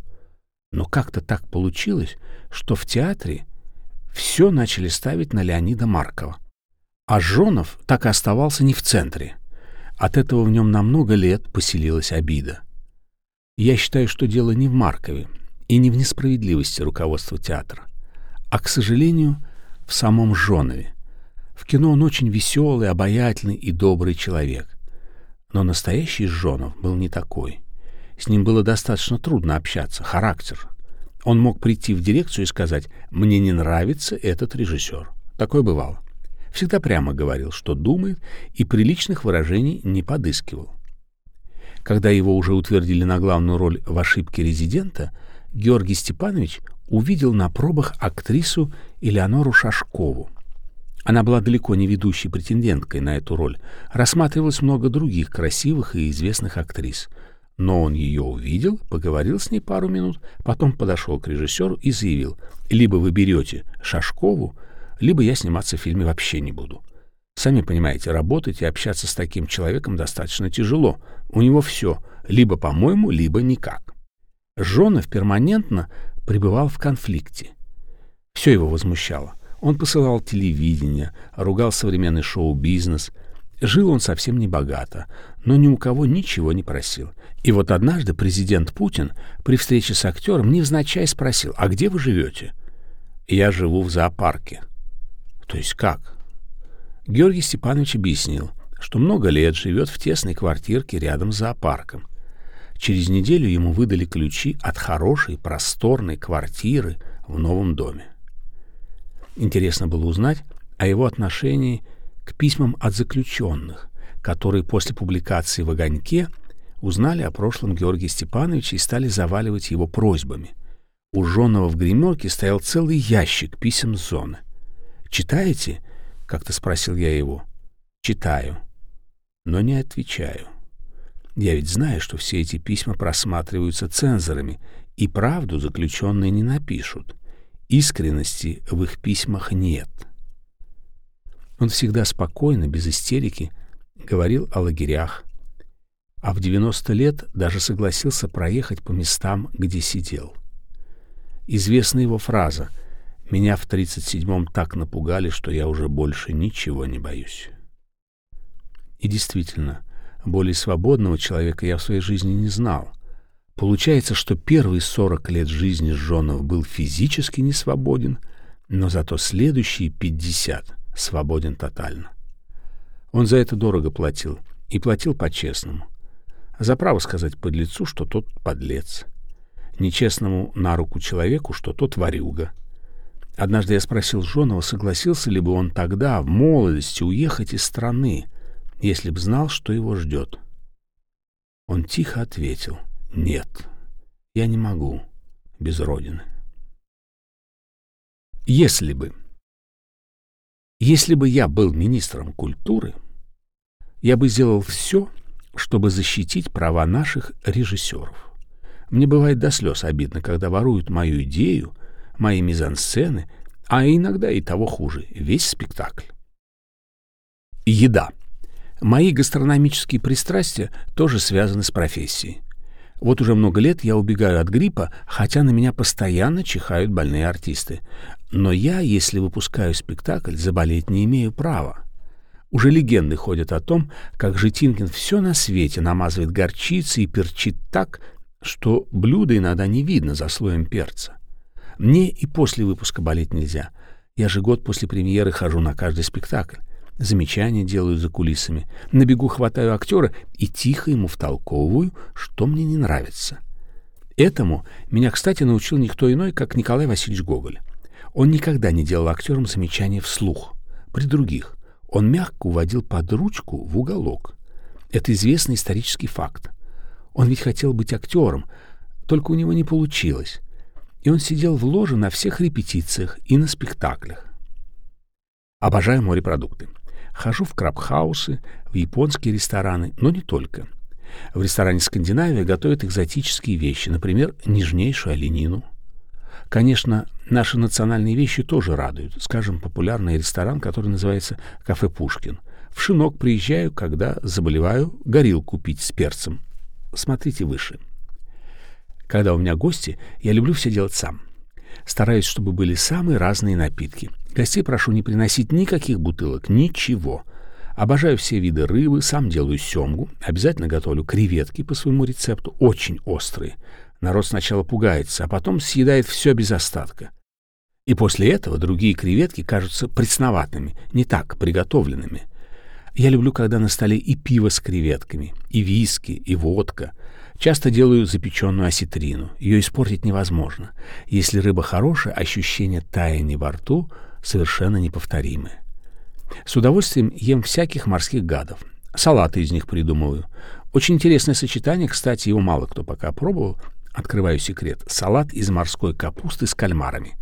Но как-то так получилось, что в театре все начали ставить на Леонида Маркова. А Жонов так и оставался не в центре. От этого в нем на много лет поселилась обида. Я считаю, что дело не в Маркове и не в несправедливости руководства театра, а, к сожалению, в самом Жонове. В кино он очень веселый, обаятельный и добрый человек. Но настоящий Жонов был не такой. С ним было достаточно трудно общаться, характер он мог прийти в дирекцию и сказать «мне не нравится этот режиссер». Такое бывало. Всегда прямо говорил, что думает, и приличных выражений не подыскивал. Когда его уже утвердили на главную роль в «Ошибке резидента», Георгий Степанович увидел на пробах актрису Элеонору Шашкову. Она была далеко не ведущей претенденткой на эту роль. Рассматривалось много других красивых и известных актрис — но он ее увидел, поговорил с ней пару минут, потом подошел к режиссеру и заявил, либо вы берете Шашкову, либо я сниматься в фильме вообще не буду. Сами понимаете, работать и общаться с таким человеком достаточно тяжело. У него все, либо по-моему, либо никак. Жонов перманентно пребывал в конфликте. Все его возмущало. Он посылал телевидение, ругал современный шоу-бизнес. Жил он совсем не богато, но ни у кого ничего не просил. И вот однажды президент Путин при встрече с актером невзначай спросил, «А где вы живете?» «Я живу в зоопарке». «То есть как?» Георгий Степанович объяснил, что много лет живет в тесной квартирке рядом с зоопарком. Через неделю ему выдали ключи от хорошей, просторной квартиры в новом доме. Интересно было узнать о его отношении к письмам от заключенных, которые после публикации в «Огоньке» узнали о прошлом Георгия Степановича и стали заваливать его просьбами. У Жонова в гримерке стоял целый ящик писем с зоны. «Читаете?» — как-то спросил я его. «Читаю, но не отвечаю. Я ведь знаю, что все эти письма просматриваются цензорами, и правду заключенные не напишут. Искренности в их письмах нет». Он всегда спокойно, без истерики, говорил о лагерях, а в 90 лет даже согласился проехать по местам, где сидел. Известна его фраза «Меня в 37-м так напугали, что я уже больше ничего не боюсь». И действительно, более свободного человека я в своей жизни не знал. Получается, что первые 40 лет жизни Жонов был физически не свободен, но зато следующие 50 свободен тотально. Он за это дорого платил, и платил по-честному. За право сказать подлецу, что тот подлец. Нечестному на руку человеку, что тот ворюга. Однажды я спросил Жонова, согласился ли бы он тогда, в молодости, уехать из страны, если б знал, что его ждет. Он тихо ответил, «Нет, я не могу без Родины». Если бы если бы я был министром культуры, я бы сделал все, чтобы защитить права наших режиссеров. Мне бывает до слез обидно, когда воруют мою идею, мои мизансцены, а иногда и того хуже, весь спектакль. Еда. Мои гастрономические пристрастия тоже связаны с профессией. Вот уже много лет я убегаю от гриппа, хотя на меня постоянно чихают больные артисты. Но я, если выпускаю спектакль, заболеть не имею права. Уже легенды ходят о том, как Житинкин все на свете намазывает горчицей и перчит так, что блюдо иногда не видно за слоем перца. Мне и после выпуска болеть нельзя. Я же год после премьеры хожу на каждый спектакль замечания делаю за кулисами, на бегу хватаю актера и тихо ему втолковываю, что мне не нравится. Этому меня, кстати, научил никто иной, как Николай Васильевич Гоголь. Он никогда не делал актерам замечания вслух, при других. Он мягко уводил под ручку в уголок. Это известный исторический факт. Он ведь хотел быть актером, только у него не получилось. И он сидел в ложе на всех репетициях и на спектаклях. Обожаю морепродукты. Хожу в крабхаусы, в японские рестораны, но не только. В ресторане «Скандинавия» готовят экзотические вещи, например, нежнейшую оленину. Конечно, наши национальные вещи тоже радуют. Скажем, популярный ресторан, который называется «Кафе Пушкин». В Шинок приезжаю, когда заболеваю, горилку пить с перцем. Смотрите выше. Когда у меня гости, я люблю все делать сам. Стараюсь, чтобы были самые разные напитки — Гостей прошу не приносить никаких бутылок, ничего. Обожаю все виды рыбы, сам делаю семгу, обязательно готовлю креветки по своему рецепту, очень острые. Народ сначала пугается, а потом съедает все без остатка. И после этого другие креветки кажутся пресноватыми, не так приготовленными. Я люблю, когда на столе и пиво с креветками, и виски, и водка. Часто делаю запеченную осетрину. Ее испортить невозможно. Если рыба хорошая, ощущение таяния во рту — совершенно неповторимые. С удовольствием ем всяких морских гадов. Салаты из них придумываю. Очень интересное сочетание, кстати, его мало кто пока пробовал. Открываю секрет. Салат из морской капусты с кальмарами.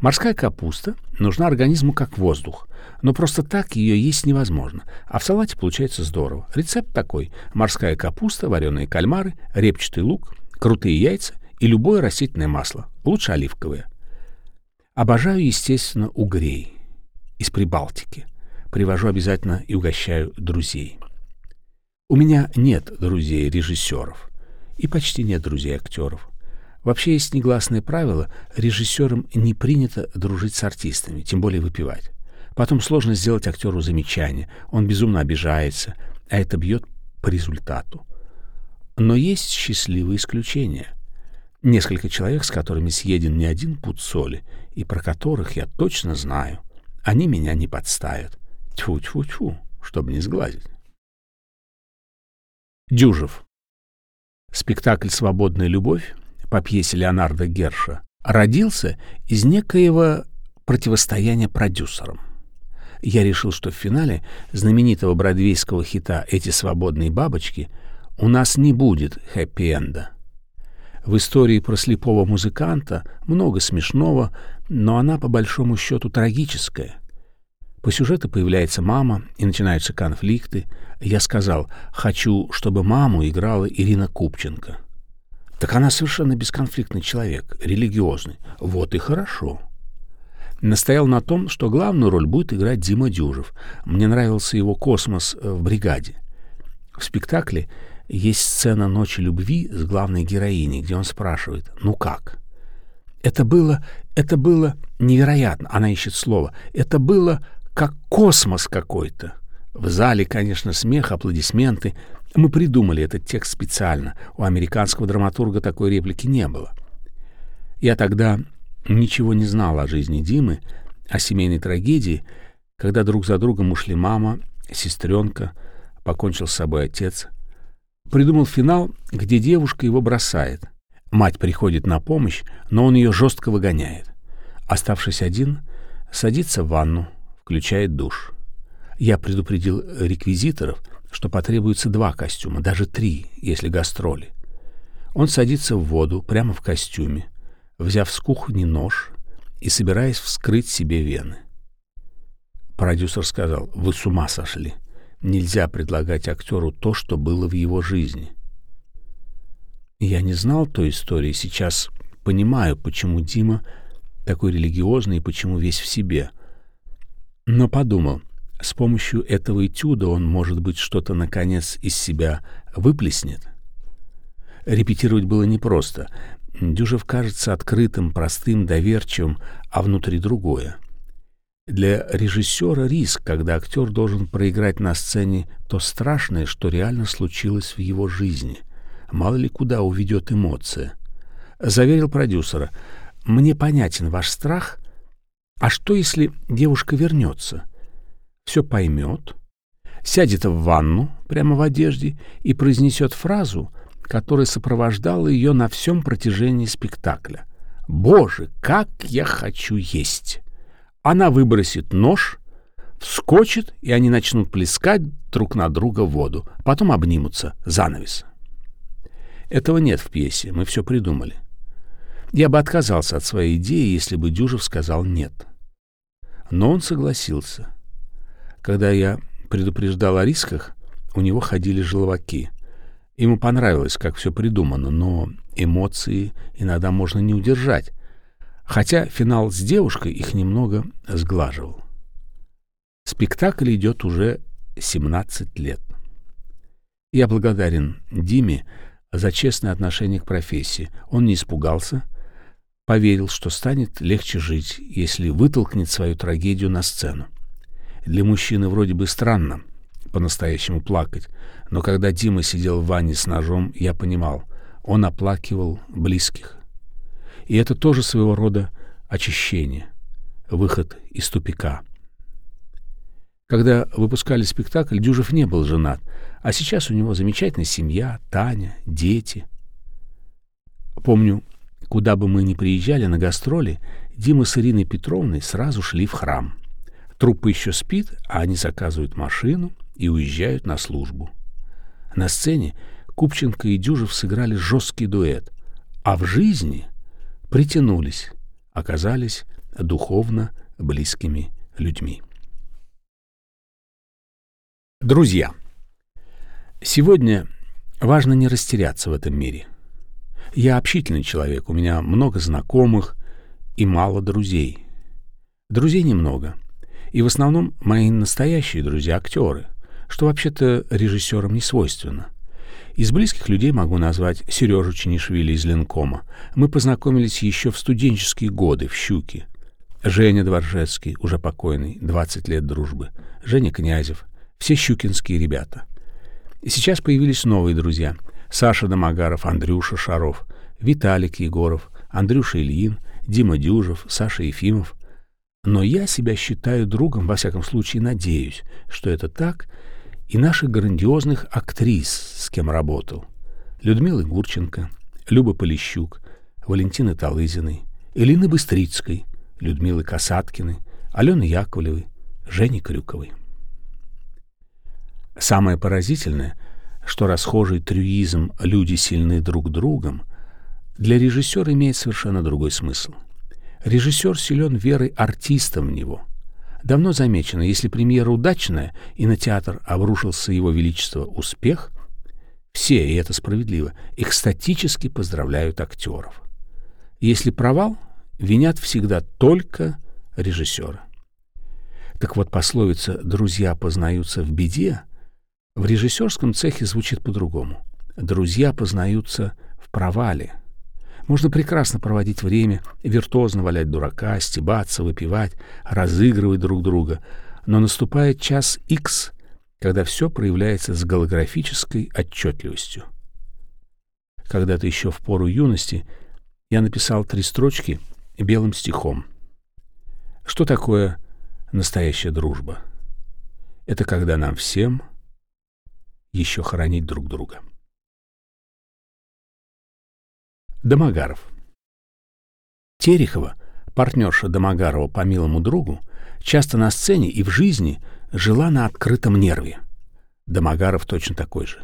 Морская капуста нужна организму как воздух, но просто так ее есть невозможно, а в салате получается здорово. Рецепт такой. Морская капуста, вареные кальмары, репчатый лук, крутые яйца и любое растительное масло, лучше оливковое. Обожаю, естественно, угрей из Прибалтики. Привожу обязательно и угощаю друзей. У меня нет друзей-режиссеров и почти нет друзей-актеров. Вообще есть негласное правило, режиссерам не принято дружить с артистами, тем более выпивать. Потом сложно сделать актеру замечание, он безумно обижается, а это бьет по результату. Но есть счастливые исключения — Несколько человек, с которыми съеден не один пуд соли, и про которых я точно знаю, они меня не подставят. Тьфу-тьфу-тьфу, чтобы не сглазить. Дюжев. Спектакль «Свободная любовь» по пьесе Леонарда Герша родился из некоего противостояния продюсерам. Я решил, что в финале знаменитого бродвейского хита «Эти свободные бабочки» у нас не будет хэппи-энда. В истории про слепого музыканта много смешного, но она по большому счету трагическая. По сюжету появляется мама, и начинаются конфликты. Я сказал, хочу, чтобы маму играла Ирина Купченко. Так она совершенно бесконфликтный человек, религиозный. Вот и хорошо. Настоял на том, что главную роль будет играть Дима Дюжев. Мне нравился его космос э, в «Бригаде». В спектакле есть сцена «Ночи любви» с главной героиней, где он спрашивает «Ну как?». Это было, это было невероятно, она ищет слово. Это было как космос какой-то. В зале, конечно, смех, аплодисменты. Мы придумали этот текст специально. У американского драматурга такой реплики не было. Я тогда ничего не знал о жизни Димы, о семейной трагедии, когда друг за другом ушли мама, сестренка, покончил с собой отец. Придумал финал, где девушка его бросает. Мать приходит на помощь, но он ее жестко выгоняет. Оставшись один, садится в ванну, включает душ. Я предупредил реквизиторов, что потребуется два костюма, даже три, если гастроли. Он садится в воду прямо в костюме, взяв с кухни нож и собираясь вскрыть себе вены. Продюсер сказал, вы с ума сошли. Нельзя предлагать актеру то, что было в его жизни. Я не знал той истории, сейчас понимаю, почему Дима такой религиозный и почему весь в себе — но подумал, с помощью этого этюда он, может быть, что-то, наконец, из себя выплеснет. Репетировать было непросто. Дюжев кажется открытым, простым, доверчивым, а внутри другое. Для режиссера риск, когда актер должен проиграть на сцене то страшное, что реально случилось в его жизни. Мало ли куда уведет эмоция. Заверил продюсера, «Мне понятен ваш страх, а что, если девушка вернется? Все поймет, сядет в ванну прямо в одежде и произнесет фразу, которая сопровождала ее на всем протяжении спектакля. «Боже, как я хочу есть!» Она выбросит нож, вскочит, и они начнут плескать друг на друга воду. Потом обнимутся. Занавес. Этого нет в пьесе, мы все придумали. Я бы отказался от своей идеи, если бы Дюжев сказал «нет». Но он согласился. Когда я предупреждал о рисках, у него ходили желваки. Ему понравилось, как все придумано, но эмоции иногда можно не удержать, хотя финал с девушкой их немного сглаживал. Спектакль идет уже 17 лет. Я благодарен Диме за честное отношение к профессии. Он не испугался, поверил, что станет легче жить, если вытолкнет свою трагедию на сцену. Для мужчины вроде бы странно по-настоящему плакать, но когда Дима сидел в ванне с ножом, я понимал, он оплакивал близких. И это тоже своего рода очищение, выход из тупика. Когда выпускали спектакль, Дюжев не был женат, а сейчас у него замечательная семья, Таня, дети. Помню, Куда бы мы ни приезжали на гастроли, Дима с Ириной Петровной сразу шли в храм. Труппа еще спит, а они заказывают машину и уезжают на службу. На сцене Купченко и Дюжев сыграли жесткий дуэт, а в жизни притянулись, оказались духовно близкими людьми. Друзья, сегодня важно не растеряться в этом мире. Я общительный человек, у меня много знакомых и мало друзей. Друзей немного. И в основном мои настоящие друзья — актеры, что вообще-то режиссерам не свойственно. Из близких людей могу назвать Сережу Чинишвили из Ленкома. Мы познакомились еще в студенческие годы в «Щуке». Женя Дворжецкий, уже покойный, 20 лет дружбы. Женя Князев. Все щукинские ребята. И сейчас появились новые друзья — Саша Домогаров, Андрюша Шаров, Виталик Егоров, Андрюша Ильин, Дима Дюжев, Саша Ефимов. Но я себя считаю другом, во всяком случае надеюсь, что это так, и наших грандиозных актрис, с кем работал. Людмилы Гурченко, Люба Полищук, Валентины Талызиной, Элины Быстрицкой, Людмилы Касаткиной, Алены Яковлевой, Жени Крюковой. Самое поразительное, что расхожий трюизм «люди сильны друг другом» для режиссера имеет совершенно другой смысл. Режиссер силен верой артиста в него. Давно замечено, если премьера удачная и на театр обрушился его величество успех, все, и это справедливо, экстатически поздравляют актеров. Если провал, винят всегда только режиссера. Так вот, пословица «друзья познаются в беде» в режиссерском цехе звучит по-другому. «Друзья познаются в провале». Можно прекрасно проводить время, виртуозно валять дурака, стебаться, выпивать, разыгрывать друг друга. Но наступает час X, когда все проявляется с голографической отчетливостью. Когда-то еще в пору юности я написал три строчки белым стихом. Что такое настоящая дружба? Это когда нам всем еще хоронить друг друга. Домогаров Терехова, партнерша Домогарова по милому другу, часто на сцене и в жизни жила на открытом нерве. Домогаров точно такой же.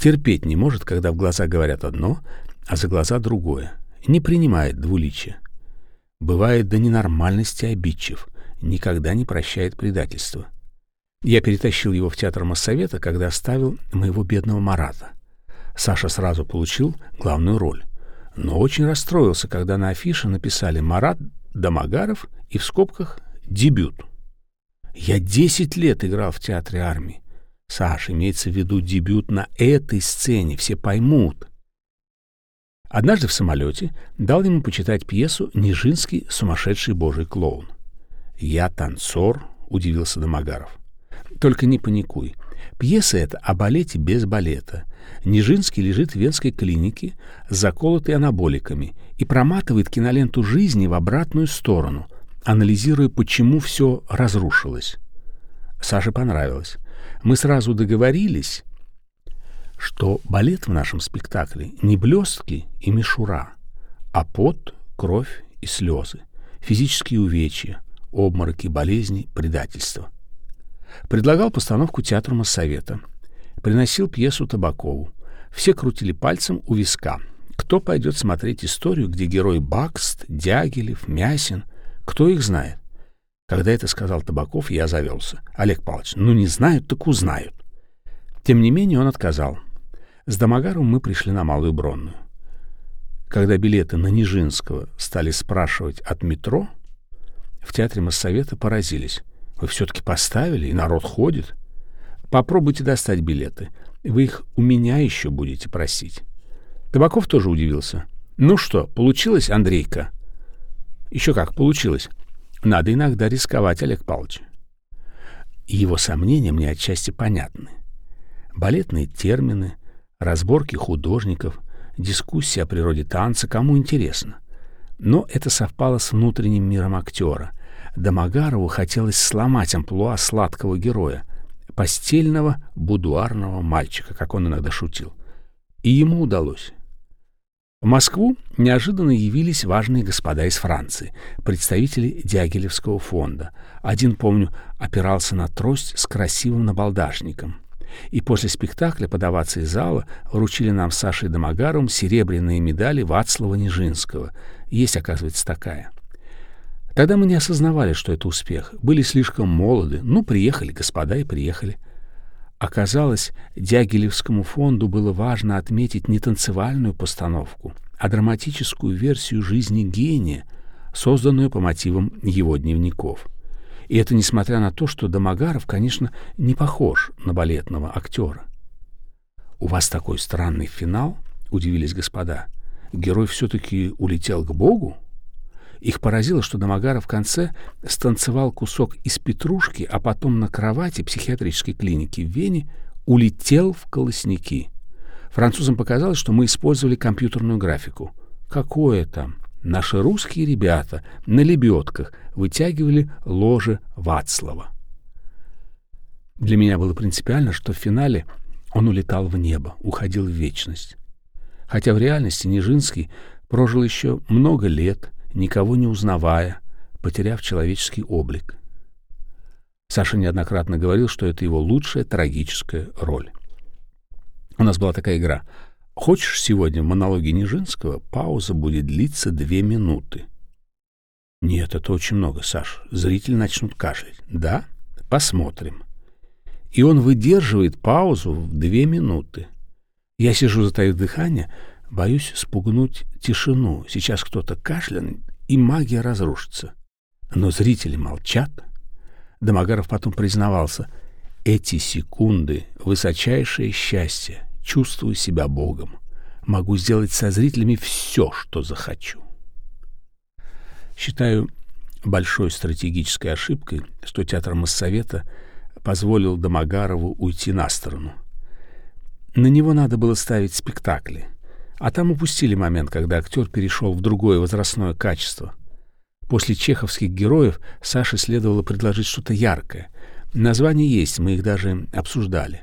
Терпеть не может, когда в глаза говорят одно, а за глаза другое. Не принимает двуличия. Бывает до ненормальности обидчив, никогда не прощает предательства. Я перетащил его в театр Моссовета, когда оставил моего бедного Марата. Саша сразу получил главную роль. Но очень расстроился, когда на афише написали «Марат Домогаров» и в скобках «Дебют». Я десять лет играл в театре армии. Саша, имеется в виду дебют на этой сцене, все поймут. Однажды в самолете дал ему почитать пьесу «Нижинский сумасшедший божий клоун». «Я танцор», — удивился Домогаров. «Только не паникуй. Пьеса эта о балете без балета. Нижинский лежит в венской клинике, заколотый анаболиками, и проматывает киноленту жизни в обратную сторону, анализируя, почему все разрушилось. Саше понравилось. Мы сразу договорились, что балет в нашем спектакле не блестки и мишура, а пот, кровь и слезы, физические увечья, обмороки, болезни, предательство. Предлагал постановку театру Моссовета. Приносил пьесу Табакову. Все крутили пальцем у виска. Кто пойдет смотреть историю, где герой Бакст, Дягилев, Мясин? Кто их знает? Когда это сказал Табаков, я завелся. Олег Павлович, ну не знают, так узнают. Тем не менее он отказал. С Домогаром мы пришли на Малую Бронную. Когда билеты на Нижинского стали спрашивать от метро, в театре Моссовета поразились. Вы все-таки поставили, и народ ходит. Попробуйте достать билеты. Вы их у меня еще будете просить. Табаков тоже удивился. Ну что, получилось, Андрейка? Еще как, получилось. Надо иногда рисковать, Олег Павлович. Его сомнения мне отчасти понятны. Балетные термины, разборки художников, дискуссия о природе танца, кому интересно. Но это совпало с внутренним миром актера. Домогарову хотелось сломать амплуа сладкого героя, постельного будуарного мальчика, как он иногда шутил. И ему удалось. В Москву неожиданно явились важные господа из Франции, представители Дягилевского фонда. Один, помню, опирался на трость с красивым набалдашником. И после спектакля подаваться из зала вручили нам с Сашей Домогаровым серебряные медали Вацлава Нижинского. Есть, оказывается, такая. Тогда мы не осознавали, что это успех. Были слишком молоды. Ну, приехали господа и приехали. Оказалось, Дягилевскому фонду было важно отметить не танцевальную постановку, а драматическую версию жизни гения, созданную по мотивам его дневников. И это несмотря на то, что Домогаров, конечно, не похож на балетного актера. «У вас такой странный финал?» — удивились господа. «Герой все-таки улетел к Богу?» Их поразило, что Домогаров в конце станцевал кусок из петрушки, а потом на кровати психиатрической клиники в Вене улетел в колосники. Французам показалось, что мы использовали компьютерную графику. Какое там? Наши русские ребята на лебедках вытягивали ложе Вацлава. Для меня было принципиально, что в финале он улетал в небо, уходил в вечность. Хотя в реальности Нижинский прожил еще много лет, никого не узнавая, потеряв человеческий облик. Саша неоднократно говорил, что это его лучшая трагическая роль. У нас была такая игра. Хочешь сегодня в монологе Нижинского пауза будет длиться две минуты? Нет, это очень много, Саш. Зрители начнут кашлять. Да? Посмотрим. И он выдерживает паузу в две минуты. Я сижу, затаив дыхание, боюсь спугнуть тишину. Сейчас кто-то кашлянет, и магия разрушится. Но зрители молчат. Домогаров потом признавался. Эти секунды — высочайшее счастье. Чувствую себя Богом. Могу сделать со зрителями все, что захочу. Считаю большой стратегической ошибкой, что театр Моссовета позволил Домогарову уйти на сторону. На него надо было ставить спектакли, а там упустили момент, когда актер перешел в другое возрастное качество. После чеховских героев Саше следовало предложить что-то яркое. Названия есть, мы их даже обсуждали.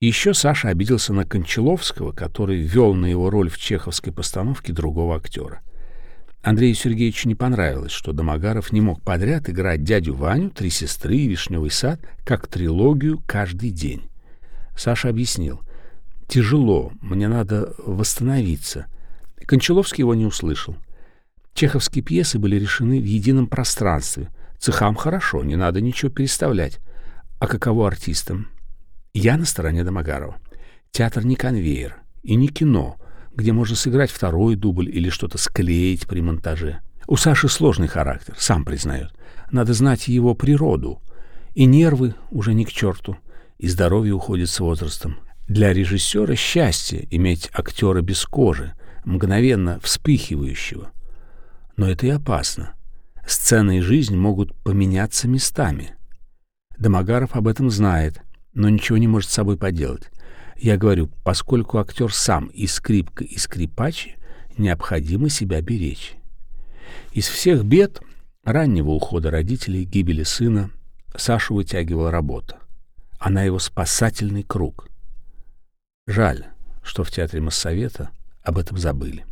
еще Саша обиделся на Кончаловского, который ввел на его роль в чеховской постановке другого актера. Андрею Сергеевичу не понравилось, что Домогаров не мог подряд играть дядю Ваню, три сестры и вишневый сад как трилогию каждый день. Саша объяснил. «Тяжело, мне надо восстановиться». Кончаловский его не услышал. Чеховские пьесы были решены в едином пространстве. Цехам хорошо, не надо ничего переставлять. А каково артистам? Я на стороне Домогарова. Театр не конвейер и не кино — где можно сыграть второй дубль или что-то склеить при монтаже. У Саши сложный характер, сам признает. Надо знать его природу. И нервы уже не к черту, и здоровье уходит с возрастом. Для режиссера счастье иметь актера без кожи, мгновенно вспыхивающего. Но это и опасно. Сцена и жизнь могут поменяться местами. Домогаров об этом знает, но ничего не может с собой поделать. Я говорю, поскольку актер сам и скрипка, и скрипач, необходимо себя беречь. Из всех бед раннего ухода родителей, гибели сына, Сашу вытягивала работа. Она его спасательный круг. Жаль, что в театре Моссовета об этом забыли.